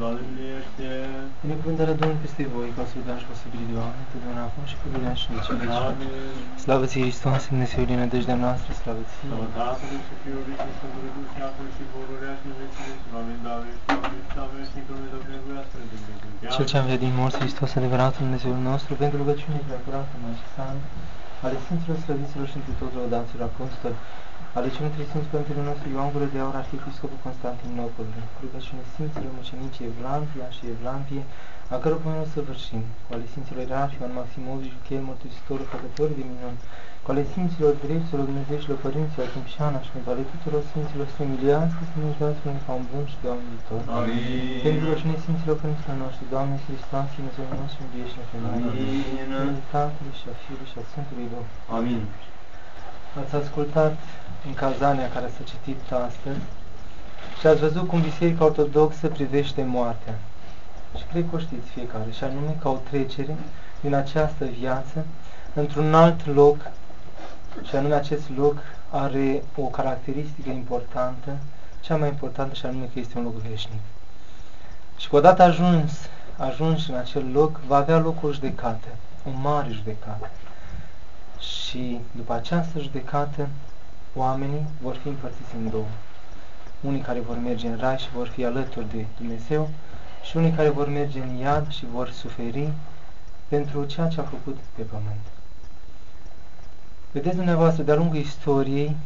Doamne miluiește! Binecuvântarea Domnului peste voi, ca să dați posibil de oameni, totdeauna acum și pururea și în vecii veci. Amin. Slavă ție, Hristos, Dumnezeu din nădejdea noastră, slavă ție. Slavă Tatălui și Fiului și Sfântului Duh și acum și pururea și în vecii veci. Amin. Doamne, Doamne, Doamne, și Dumnezeu trebuiască de Dumnezeu. Cel ce am venit din morți, Hristos, adevăratul Dumnezeul nostru, pentru rugăciune prea curată, mai și sfântă, ale Sfinților Slăviților și întru totul rodaților apostoli, ale celor trei Sfinți Părintele nostru Ioan Gură de Aur, Arhiepiscopul Constantinopolului, cu rugăciune Sfinților Mucenicii Evlampia și Evlampie, a căror pomenul să vârșim, cu ale Sfinților Ierarhi, Ioan Maximovici, Chel, Mărturisitorul, Făcătorii de minuni, cu ale Sfinților Drepților Dumnezeilor Părinților, Timșana și cu ale tuturor Sfinților Sfemilianți, să ne dați până ca un bun și Doamne viitor. Amin. Pentru rugăciune Sfinților Părinților noștri, Doamne Hristos, Dumnezeu nostru, iubiește și noi. Amin. În Tatălui și a Fiului și a Sfântului Duh. Amin. Ați ascultat în cazania care s-a citit astăzi și ați văzut cum Biserica Ortodoxă privește moartea. Și cred că o știți fiecare, și anume ca o trecere din această viață într-un alt loc, și anume acest loc are o caracteristică importantă, cea mai importantă și anume că este un loc veșnic. Și cu odată ajuns, ajuns în acel loc, va avea loc o judecată, o mare judecată. Și după această judecată, oamenii vor fi împărțiți în două. Unii care vor merge în rai și vor fi alături de Dumnezeu și unii care vor merge în iad și vor suferi pentru ceea ce a făcut pe pământ. Vedeți dumneavoastră, de-a lungul istoriei,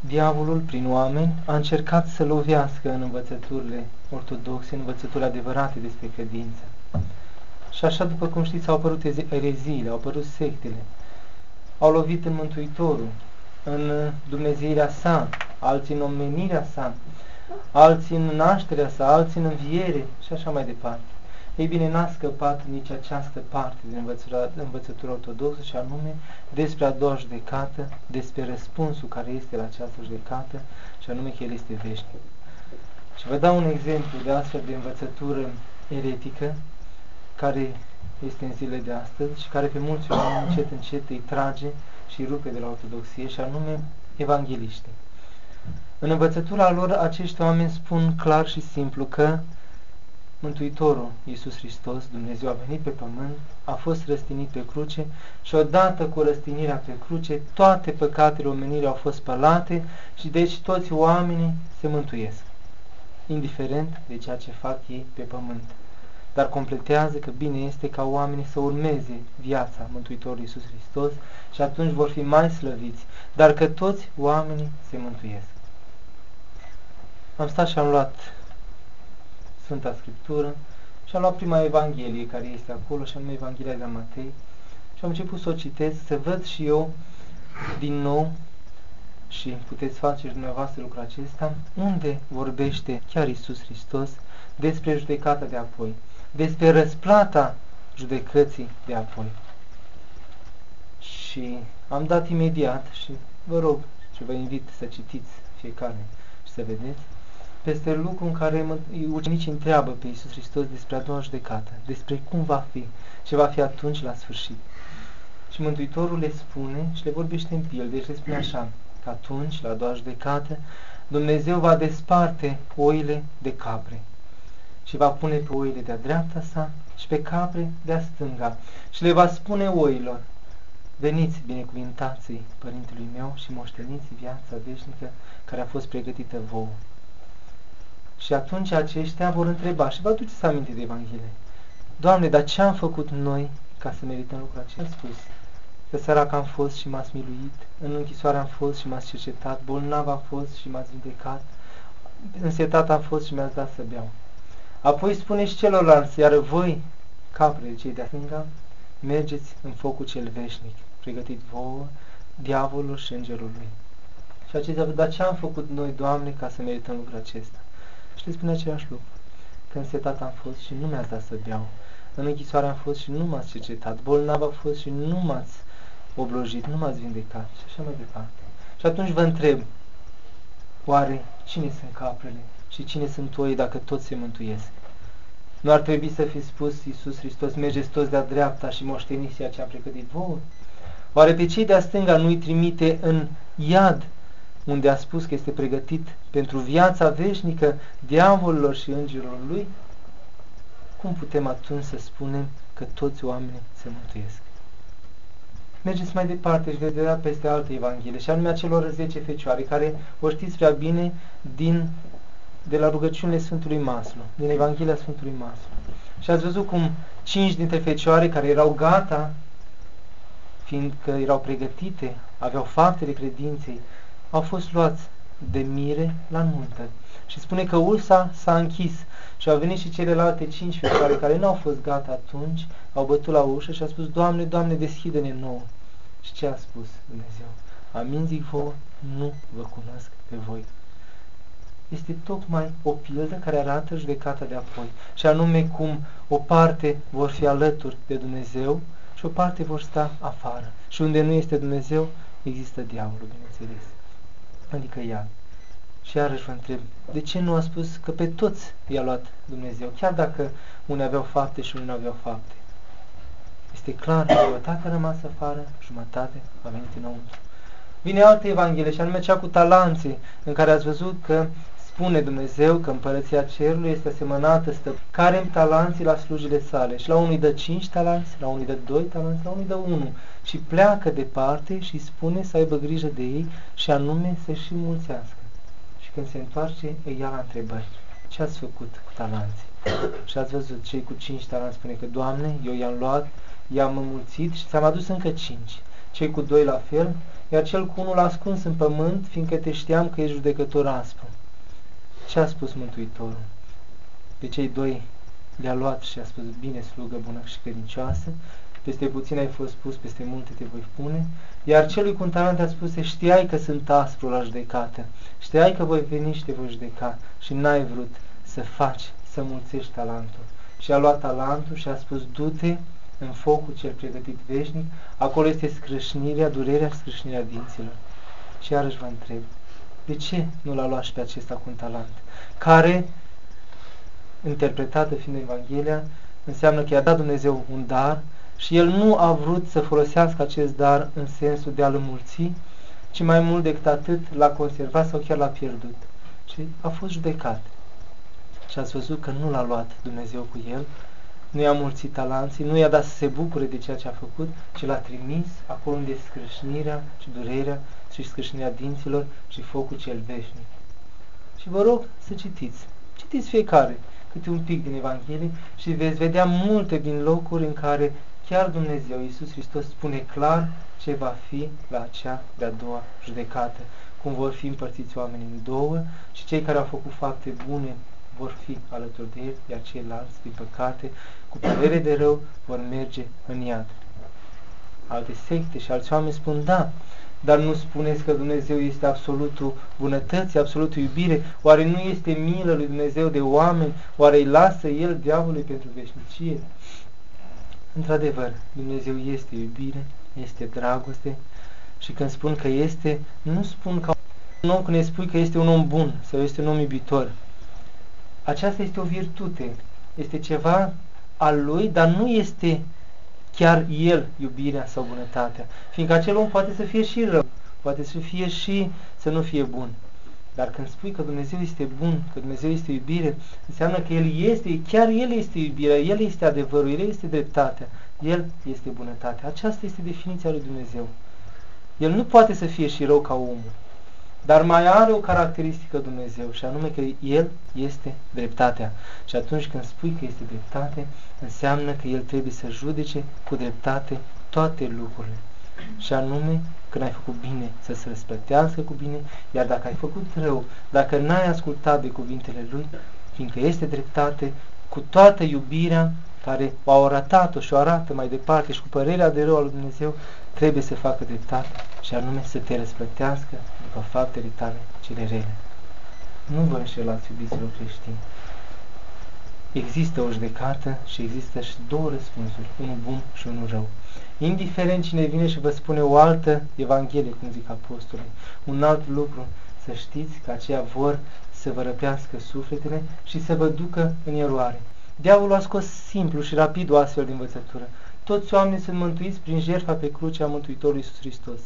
diavolul, prin oameni, a încercat să lovească în învățăturile ortodoxe, în învățăturile adevărate despre credință. Și așa, după cum știți, au apărut ereziile, au apărut sectele, au lovit în Mântuitorul, în Dumnezeirea sa, alții în omenirea sa, alții în nașterea sa, alții în înviere și așa mai departe. Ei bine, n-a scăpat nici această parte din învățătura, învățătura ortodoxă și anume despre a doua judecată, despre răspunsul care este la această judecată și anume că el este veșnic. Și vă dau un exemplu de astfel de învățătură eretică care este în zilele de astăzi și care pe mulți oameni încet încet îi trage și rupe de la ortodoxie și anume evangeliște. În învățătura lor acești oameni spun clar și simplu că Mântuitorul Iisus Hristos, Dumnezeu a venit pe pământ, a fost răstinit pe cruce și odată cu răstinirea pe cruce toate păcatele omenirii au fost spălate și deci toți oamenii se mântuiesc, indiferent de ceea ce fac ei pe pământ dar completează că bine este ca oamenii să urmeze viața Mântuitorului Iisus Hristos și atunci vor fi mai slăviți, dar că toți oamenii se mântuiesc. Am stat și am luat Sfânta Scriptură și am luat prima Evanghelie care este acolo, și anume Evanghelia de la Matei, și am început să o citesc, să văd și eu din nou și puteți face și dumneavoastră lucrul acesta, unde vorbește chiar Iisus Hristos despre judecata de apoi despre răsplata judecății de apoi. Și am dat imediat și vă rog și vă invit să citiți fiecare și să vedeți peste lucru în care ucenicii întreabă pe Iisus Hristos despre a doua judecată, despre cum va fi, ce va fi atunci la sfârșit. Și Mântuitorul le spune și le vorbește în pil, deci le spune așa, că atunci, la a doua judecată, Dumnezeu va desparte oile de capre și va pune pe oile de-a dreapta sa și pe capre de-a stânga și le va spune oilor, veniți binecuvintații părintelui meu și moșteniți viața veșnică care a fost pregătită vouă. Și atunci aceștia vor întreba și vă aduceți aminte de Evanghelie. Doamne, dar ce am făcut noi ca să merităm lucrul acesta? Am spus că sărac am fost și m-ați miluit, în închisoare am fost și m-ați cercetat, bolnav am fost și m-ați vindecat, însetat am fost și mi-ați dat să beau. Apoi spune și celorlalți, iar voi, caprele cei de stânga, mergeți în focul cel veșnic, pregătit vouă, diavolul și îngerul lui. Și acestea, dar ce am făcut noi, Doamne, ca să merităm lucrul acesta? Și le spune același lucru. Când setat am fost și nu mi-ați dat să beau. În închisoare am fost și nu m-ați cercetat. Bolnav am fost și nu m-ați oblojit, nu m-ați vindecat și așa mai departe. Și atunci vă întreb, oare cine sunt caprele și cine sunt oii dacă toți se mântuiesc? Nu ar trebui să fi spus Iisus Hristos, mergeți toți de-a dreapta și moșteniți ce am pregătit vouă? Oare pe cei de-a stânga nu-i trimite în iad unde a spus că este pregătit pentru viața veșnică diavolilor și îngerilor lui, cum putem atunci să spunem că toți oamenii se mântuiesc? Mergeți mai departe și veți vedea peste alte evanghelie, și anume acelor 10 fecioare, care o știți prea bine din, de la rugăciunile Sfântului Maslu, din Evanghelia Sfântului Maslu. Și ați văzut cum cinci dintre fecioare care erau gata, fiindcă erau pregătite, aveau faptele credinței, au fost luați de mire la nuntă. Și spune că ursa s-a închis și au venit și celelalte cinci fecioare care nu au fost gata atunci, au bătut la ușă și au spus, Doamne, Doamne, deschide-ne nouă. Și ce a spus Dumnezeu? Amin zic vouă, nu vă cunosc pe voi. Este tocmai o pildă care arată judecata de apoi, și anume cum o parte vor fi alături de Dumnezeu și o parte vor sta afară. Și unde nu este Dumnezeu, există diavolul, bineînțeles. Adică ea. Și iarăși vă întreb, de ce nu a spus că pe toți i-a luat Dumnezeu, chiar dacă unii aveau fapte și unii nu aveau fapte? Este clar că jumătate a rămas afară, jumătate a venit înăuntru. Vine altă evanghelie și anume cea cu talanții, în care ați văzut că spune Dumnezeu că împărăția cerului este asemănată stă care talanții la slujile sale și la unul dă cinci talanți, la unul dă doi talanți, la unul dă unu și pleacă departe și spune să aibă grijă de ei și anume să și mulțească. Și când se întoarce, îi ia la întrebări. Ce ați făcut cu talanții? și ați văzut, cei cu cinci talanți spune că, Doamne, eu i-am luat, i-am înmulțit și ți-am adus încă cinci. Cei cu doi la fel, iar cel cu unul l-a ascuns în pământ, fiindcă te știam că ești judecător aspru. Ce a spus Mântuitorul? Pe cei doi le-a luat și a spus, bine, slugă bună și credincioasă, peste puțin ai fost pus, peste multe te voi pune, iar celui cu un talent a spus, știai că sunt aspru la judecată, știai că voi veni și te voi judeca și n-ai vrut să faci, să mulțești talentul. Și a luat talentul și a spus, du-te în focul cel pregătit veșnic, acolo este scrâșnirea, durerea, scrâșnirea dinților. Și iarăși vă întreb, de ce nu l-a luat și pe acesta cu un talent? Care, interpretată fiind Evanghelia, înseamnă că i-a dat Dumnezeu un dar și el nu a vrut să folosească acest dar în sensul de a-l înmulți, ci mai mult decât atât l-a conservat sau chiar l-a pierdut. Și a fost judecat. Și ați văzut că nu l-a luat Dumnezeu cu el, nu i-a mulțit talanții, nu i-a dat să se bucure de ceea ce a făcut, ci l-a trimis acolo unde scrâșnirea și durerea și scrâșnirea dinților și focul cel veșnic. Și vă rog să citiți. Citiți fiecare câte un pic din Evanghelie și veți vedea multe din locuri în care chiar Dumnezeu, Iisus Hristos, spune clar ce va fi la acea de-a doua judecată, cum vor fi împărțiți oamenii în două și cei care au făcut fapte bune vor fi alături de el, iar ceilalți, din păcate, cu părere de rău, vor merge în iad. Alte secte și alți oameni spun, da, dar nu spuneți că Dumnezeu este absolutul bunătății, absolutul iubire? Oare nu este milă lui Dumnezeu de oameni? Oare îi lasă El diavolului pentru veșnicie? Într-adevăr, Dumnezeu este iubire, este dragoste și când spun că este, nu spun ca un om când ne spui că este un om bun sau este un om iubitor. Aceasta este o virtute, este ceva al lui, dar nu este chiar el iubirea sau bunătatea. Fiindcă acel om poate să fie și rău, poate să fie și să nu fie bun. Dar când spui că Dumnezeu este bun, că Dumnezeu este iubire, înseamnă că El este, chiar El este iubirea, El este adevărul, El este dreptatea, El este bunătatea. Aceasta este definiția lui Dumnezeu. El nu poate să fie și rău ca omul, dar mai are o caracteristică Dumnezeu și anume că El este dreptatea. Și atunci când spui că este dreptate, înseamnă că El trebuie să judece cu dreptate toate lucrurile. Și anume, când ai făcut bine, să se răsplătească cu bine, iar dacă ai făcut rău, dacă n-ai ascultat de cuvintele Lui, fiindcă este dreptate, cu toată iubirea care o arătat-o și o arată mai departe și cu părerea de rău al lui Dumnezeu, trebuie să facă dreptate și anume să te răsplătească după faptele tale cele rele. Nu vă înșelați, iubiților creștini. Există o judecată și există și două răspunsuri, unul bun și unul rău. Indiferent cine vine și vă spune o altă Evanghelie, cum zic apostolii, un alt lucru, să știți că aceia vor să vă răpească sufletele și să vă ducă în eroare. Diavolul a scos simplu și rapid o astfel de învățătură. Toți oamenii sunt mântuiți prin jertfa pe crucea Mântuitorului Iisus Hristos.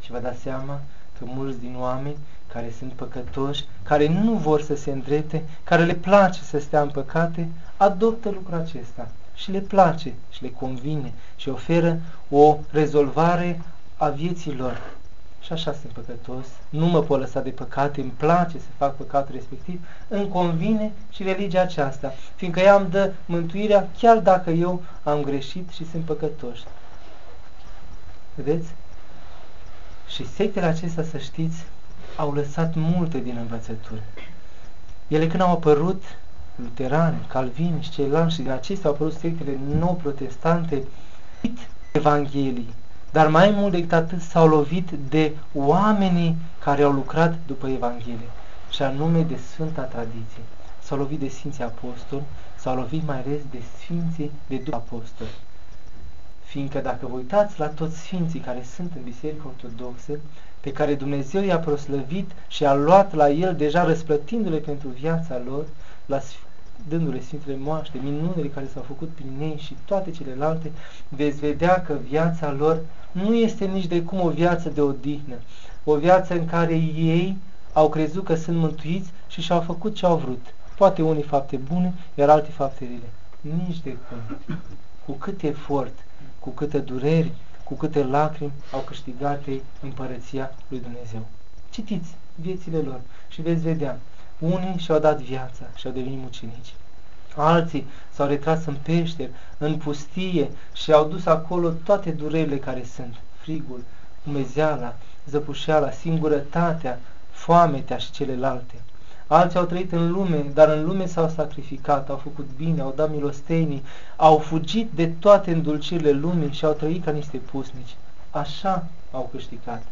Și vă dați seama că că mulți din oameni care sunt păcătoși, care nu vor să se îndrepte, care le place să stea în păcate, adoptă lucrul acesta și le place și le convine și oferă o rezolvare a vieții lor. Și așa sunt păcătos, nu mă pot lăsa de păcate, îmi place să fac păcatul respectiv, îmi convine și religia aceasta, fiindcă ea îmi dă mântuirea chiar dacă eu am greșit și sunt păcătos. Vedeți? Și sectele acestea, să știți, au lăsat multe din învățături. Ele când au apărut, luterani, calvini și ceilalți, și din acestea au apărut sectele nou protestante, Evanghelii, dar mai mult decât atât s-au lovit de oamenii care au lucrat după Evanghelie, și anume de Sfânta Tradiție. S-au lovit de Sfinții Apostoli, s-au lovit mai ales de Sfinții de după Apostoli. Fiindcă dacă vă uitați la toți Sfinții care sunt în Biserica Ortodoxă, pe care Dumnezeu i-a proslăvit și a luat la el, deja răsplătindu-le pentru viața lor, la dându-le Sfintele Moaște, minunile care s-au făcut prin ei și toate celelalte, veți vedea că viața lor nu este nici de cum o viață de odihnă, o viață în care ei au crezut că sunt mântuiți și și-au făcut ce au vrut. Poate unii fapte bune, iar alte fapte rele. Nici de cum. Cu cât efort, cu câte dureri, cu câte lacrimi au câștigat ei împărăția lui Dumnezeu. Citiți viețile lor și veți vedea. Unii și-au dat viața și au devenit mucenici. Alții s-au retras în peșteri, în pustie și au dus acolo toate durerile care sunt. Frigul, umezeala, zăpușeala, singurătatea, foametea și celelalte. Alții au trăit în lume, dar în lume s-au sacrificat, au făcut bine, au dat milostenii, au fugit de toate îndulcirile lumii și au trăit ca niște pusnici. Așa au câștigat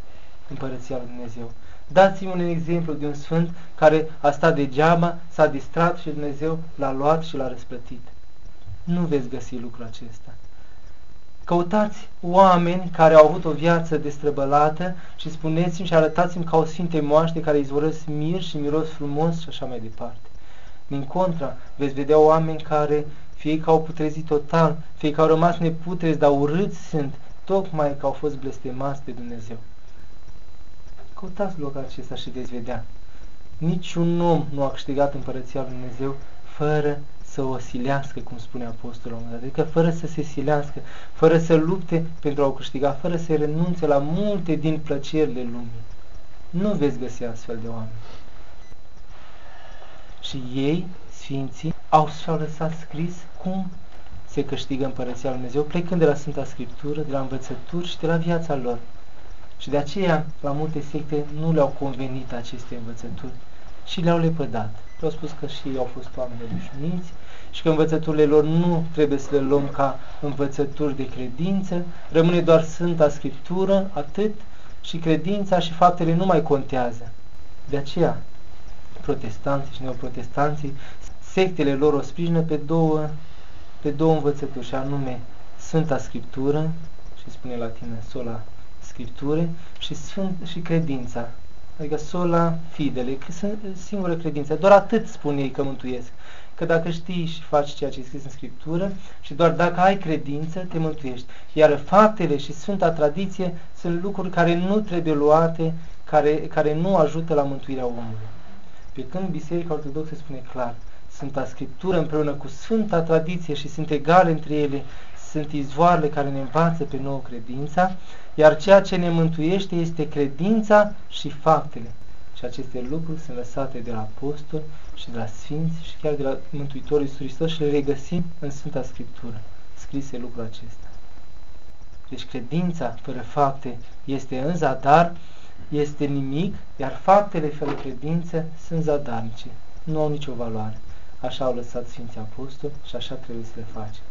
împărăția lui Dumnezeu. Dați-mi un exemplu de un sfânt care a stat degeaba, s-a distrat și Dumnezeu l-a luat și l-a răsplătit. Nu veți găsi lucrul acesta. Căutați oameni care au avut o viață destrăbălată și spuneți-mi și arătați-mi ca o sfinte moaște care izvorăsc mir și miros frumos și așa mai departe. Din contra, veți vedea oameni care fie că au putrezit total, fie că au rămas neputrezi, dar urâți sunt, tocmai că au fost blestemați de Dumnezeu. Căutați locul acesta și veți vedea. Niciun om nu a câștigat împărăția lui Dumnezeu fără să o silească, cum spune Apostolul adică fără să se silească, fără să lupte pentru a o câștiga, fără să renunțe la multe din plăcerile lumii. Nu veți găsi astfel de oameni. Și ei, Sfinții, au și-au lăsat scris cum se câștigă împărăția lui Dumnezeu, plecând de la Sfânta Scriptură, de la învățături și de la viața lor. Și de aceea, la multe secte, nu le-au convenit aceste învățături și le-au lepădat. Le-au spus că și ei au fost oameni obișnuiți și că învățăturile lor nu trebuie să le luăm ca învățături de credință, rămâne doar Sfânta Scriptură, atât, și credința și faptele nu mai contează. De aceea, protestanții și neoprotestanții, sectele lor o sprijină pe două, pe două învățături, și anume Sfânta Scriptură, și spune latină sola Scripture, și, sfânt, și credința, adică sola fidele, că sunt singură credință. Doar atât spun ei că mântuiesc. Că dacă știi și faci ceea ce e scris în Scriptură și doar dacă ai credință, te mântuiești. Iar faptele și Sfânta Tradiție sunt lucruri care nu trebuie luate, care, care nu ajută la mântuirea omului. Pe când Biserica Ortodoxă spune clar, Sfânta Scriptură împreună cu Sfânta Tradiție și sunt egale între ele, sunt izvoarele care ne învață pe nouă credința, iar ceea ce ne mântuiește este credința și faptele. Și aceste lucruri sunt lăsate de la apostoli și de la sfinți și chiar de la Mântuitorul Iisus Hristos și le regăsim în Sfânta Scriptură, scrise lucrul acesta. Deci credința fără fapte este în zadar, este nimic, iar faptele fără credință sunt zadarnice, nu au nicio valoare. Așa au lăsat Sfinții Apostoli și așa trebuie să le facem.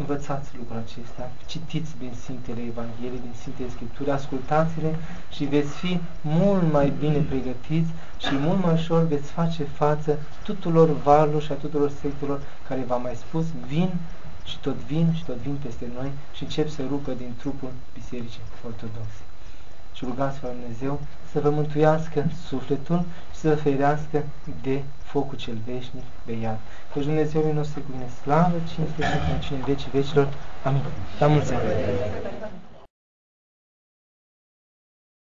Învățați lucrul acesta, citiți din Sfintele Evanghelii, din Sfintele Scripturi, ascultați-le și veți fi mult mai bine pregătiți și mult mai ușor veți face față tuturor valurilor și a tuturor sectelor care v-am mai spus, vin și tot vin și tot vin peste noi și încep să rupă din trupul Bisericii Ortodoxe. Și rugați-vă Dumnezeu să vă mântuiască sufletul și să vă ferească de focul cel veșnic de iad. Că Dumnezeul nostru cu mine slavă, cinste și în vecii vecilor. Amin. La mulți ani!